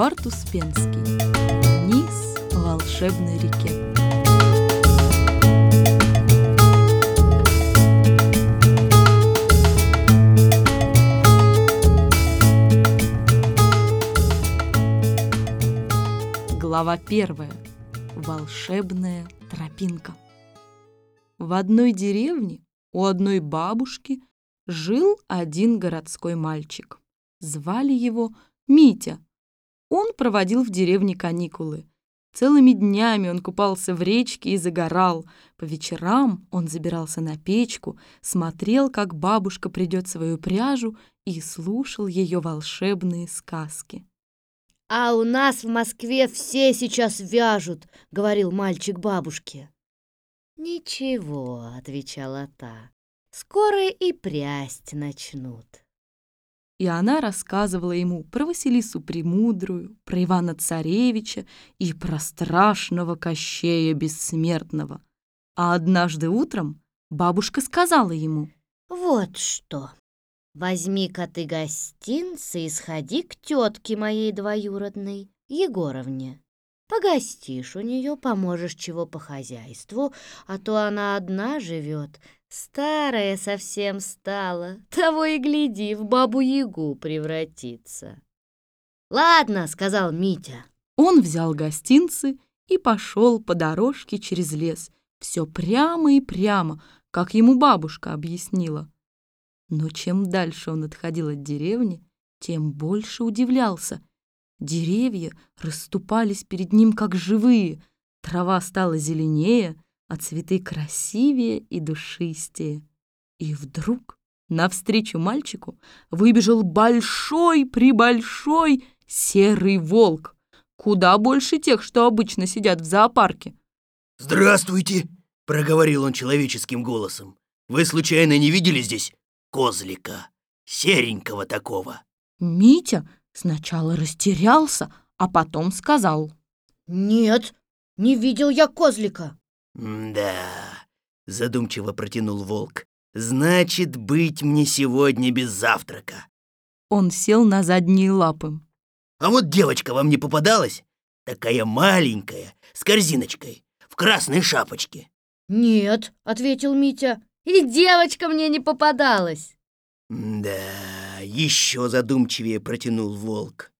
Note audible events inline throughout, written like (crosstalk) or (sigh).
Эдуард Успенский. Вниз волшебной реке. Глава первая. Волшебная тропинка. В одной деревне у одной бабушки жил один городской мальчик. Звали его Митя. Он проводил в деревне каникулы. Целыми днями он купался в речке и загорал. По вечерам он забирался на печку, смотрел, как бабушка придет свою пряжу и слушал ее волшебные сказки. «А у нас в Москве все сейчас вяжут», — говорил мальчик бабушке. «Ничего», — отвечала та, — «скоро и прясть начнут» и она рассказывала ему про Василису Премудрую, про Ивана Царевича и про страшного Кощея Бессмертного. А однажды утром бабушка сказала ему, «Вот что, возьми-ка ты гостинцы и сходи к тетке моей двоюродной, Егоровне. Погостишь у нее, поможешь чего по хозяйству, а то она одна живет, Старая совсем стала, того и гляди, в бабу-ягу превратится. «Ладно», — сказал Митя. Он взял гостинцы и пошел по дорожке через лес, все прямо и прямо, как ему бабушка объяснила. Но чем дальше он отходил от деревни, тем больше удивлялся. Деревья расступались перед ним, как живые, трава стала зеленее — а цветы красивее и душистее. И вдруг навстречу мальчику выбежал большой-пребольшой серый волк, куда больше тех, что обычно сидят в зоопарке. «Здравствуйте!» — проговорил он человеческим голосом. «Вы случайно не видели здесь козлика, серенького такого?» Митя сначала растерялся, а потом сказал. «Нет, не видел я козлика». «Да», — задумчиво протянул волк, «значит, быть мне сегодня без завтрака». Он сел на задние лапы. «А вот девочка вам не попадалась? Такая маленькая, с корзиночкой, в красной шапочке». «Нет», — ответил Митя, «и девочка мне не попадалась». «Да, еще задумчивее протянул волк.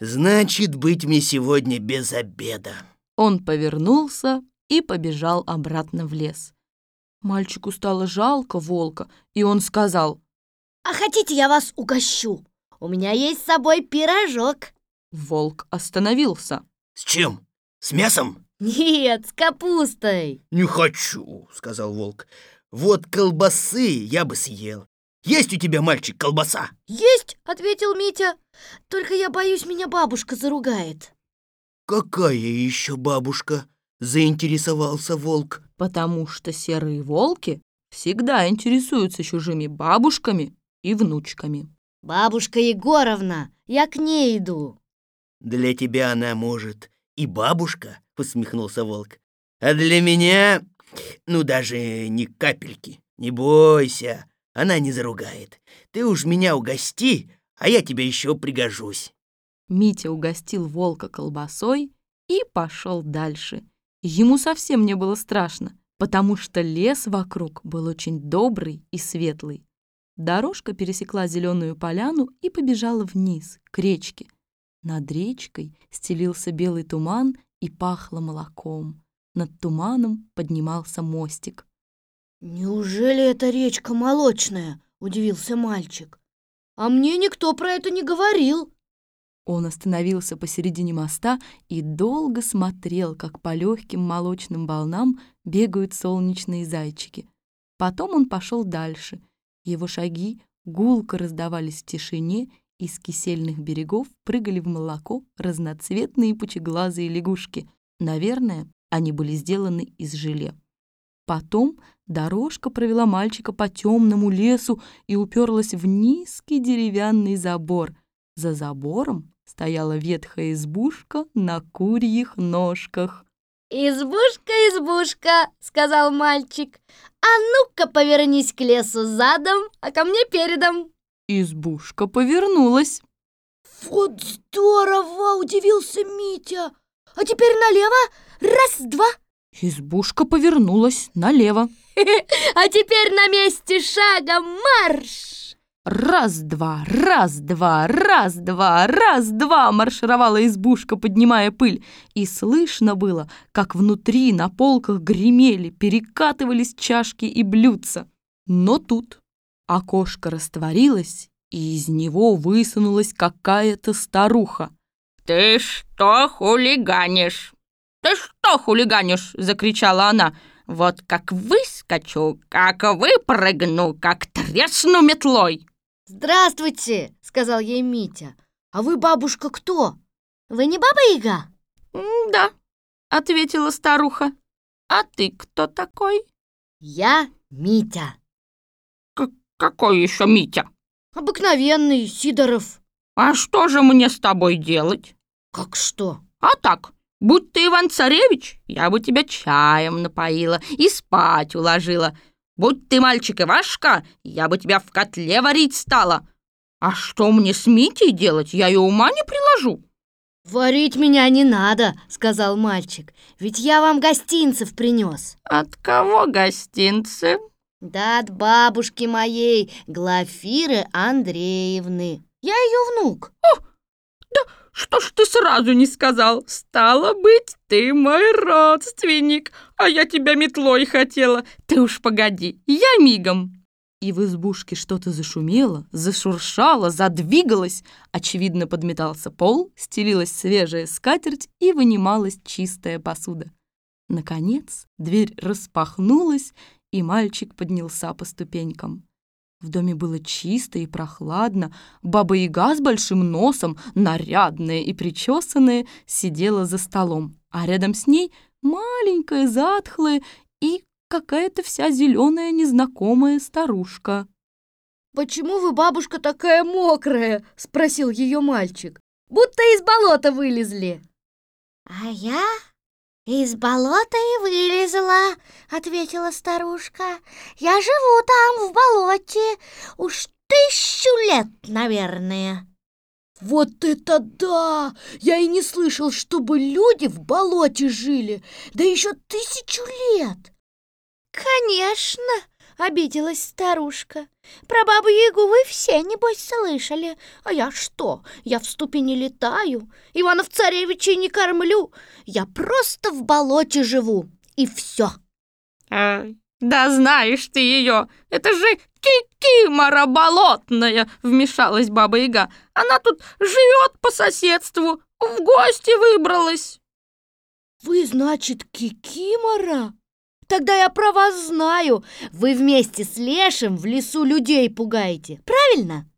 Значит, быть мне сегодня без обеда». Он повернулся и побежал обратно в лес. Мальчику стало жалко волка, и он сказал, «А хотите, я вас угощу? У меня есть с собой пирожок». Волк остановился. «С чем? С мясом?» «Нет, с капустой». «Не хочу», — сказал волк. «Вот колбасы я бы съел. Есть у тебя, мальчик, колбаса?» «Есть», — ответил Митя. «Только я боюсь, меня бабушка заругает». «Какая еще бабушка?» заинтересовался волк. Потому что серые волки всегда интересуются чужими бабушками и внучками. Бабушка Егоровна, я к ней иду. Для тебя она может и бабушка, усмехнулся волк. А для меня, ну даже ни капельки. Не бойся, она не заругает. Ты уж меня угости, а я тебе еще пригожусь. Митя угостил волка колбасой и пошел дальше. Ему совсем не было страшно, потому что лес вокруг был очень добрый и светлый. Дорожка пересекла зеленую поляну и побежала вниз, к речке. Над речкой стелился белый туман и пахло молоком. Над туманом поднимался мостик. «Неужели эта речка молочная?» — удивился мальчик. «А мне никто про это не говорил». Он остановился посередине моста и долго смотрел, как по легким молочным волнам бегают солнечные зайчики. Потом он пошел дальше. Его шаги гулко раздавались в тишине, и с кисельных берегов прыгали в молоко разноцветные пучеглазые лягушки. Наверное, они были сделаны из желе. Потом дорожка провела мальчика по темному лесу и уперлась в низкий деревянный забор. За забором стояла ветхая избушка на курьих ножках. «Избушка, избушка!» — сказал мальчик. «А ну-ка повернись к лесу задом, а ко мне передом!» Избушка повернулась. Вот здорово, удивился Митя. А теперь налево. Раз, два. Избушка повернулась налево. (laughs) А теперь на месте шага марш! Раз-два, раз-два, раз-два, раз-два маршировала избушка, поднимая пыль. И слышно было, как внутри на полках гремели, перекатывались чашки и блюдца. Но тут окошко растворилось, и из него высунулась какая-то старуха. «Ты что хулиганишь? Ты что хулиганишь?» — закричала она. Вот как выскочу, как выпрыгну, как тресну метлой. «Здравствуйте!» — сказал ей Митя. «А вы, бабушка, кто? Вы не Баба-Яга?» «Да», — ответила старуха. «А ты кто такой?» «Я Митя». К «Какой еще Митя?» «Обыкновенный, Сидоров». «А что же мне с тобой делать?» «Как что?» «А так, Будь ты Иван-Царевич, я бы тебя чаем напоила и спать уложила. Будь ты мальчик Ивашка, я бы тебя в котле варить стала. А что мне с Митей делать, я и ума не приложу». «Варить меня не надо», — сказал мальчик, «ведь я вам гостинцев принес». «От кого гостинцы?» «Да от бабушки моей, Глафиры Андреевны. Я ее внук». «О, что ж ты сразу не сказал? Стало быть, ты мой родственник, а я тебя метлой хотела. Ты уж погоди, я мигом. И в избушке что-то зашумело, зашуршало, задвигалось. Очевидно, подметался пол, стелилась свежая скатерть и вынималась чистая посуда. Наконец, дверь распахнулась, и мальчик поднялся по ступенькам. В доме было чисто и прохладно. Баба-яга с большим носом, нарядная и причесанная, сидела за столом, а рядом с ней маленькая, затхлая и какая-то вся зеленая незнакомая старушка. «Почему вы, бабушка, такая мокрая?» — спросил ее мальчик. «Будто из болота вылезли». «А я «Из болота и вылезла», — ответила старушка. «Я живу там, в болоте, уж тысячу лет, наверное». «Вот это да! Я и не слышал, чтобы люди в болоте жили, да еще тысячу лет!» «Конечно!» — обиделась старушка. «Про бабу-ягу вы все, небось, слышали. А я что? Я в ступе не летаю, Иванов-царевичей не кормлю. Я просто в болоте живу, и все». А, «Да знаешь ты ее! Это же Кикимора болотная!» — вмешалась баба-яга. «Она тут живет по соседству, в гости выбралась». «Вы, значит, Кикимора?» Тогда я про вас знаю. Вы вместе с Лешим в лесу людей пугаете. Правильно?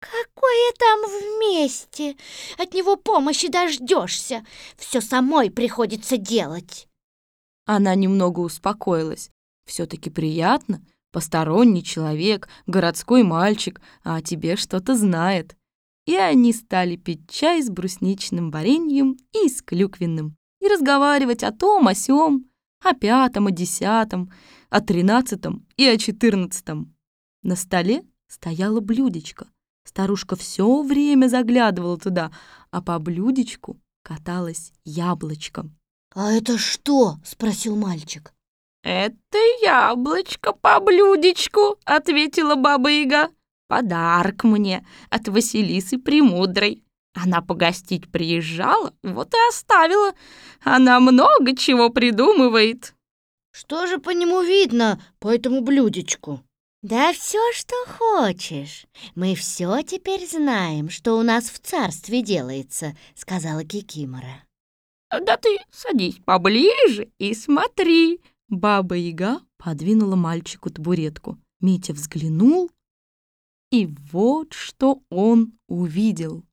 Какое там вместе? От него помощи дождешься. Все самой приходится делать. Она немного успокоилась. Все-таки приятно. Посторонний человек, городской мальчик, а о тебе что-то знает. И они стали пить чай с брусничным вареньем и с клюквенным. И разговаривать о том, о сём о пятом, о десятом, о тринадцатом и о четырнадцатом. На столе стояло блюдечко. Старушка все время заглядывала туда, а по блюдечку каталось яблочко. «А это что?» — спросил мальчик. «Это яблочко по блюдечку», — ответила Баба-Яга. «Подарок мне от Василисы Премудрой. Она погостить приезжала, вот и оставила. Она много чего придумывает. Что же по нему видно, по этому блюдечку? Да все, что хочешь. Мы все теперь знаем, что у нас в царстве делается, сказала Кикимора. Да ты садись поближе и смотри. Баба-яга подвинула мальчику табуретку. Митя взглянул, и вот что он увидел.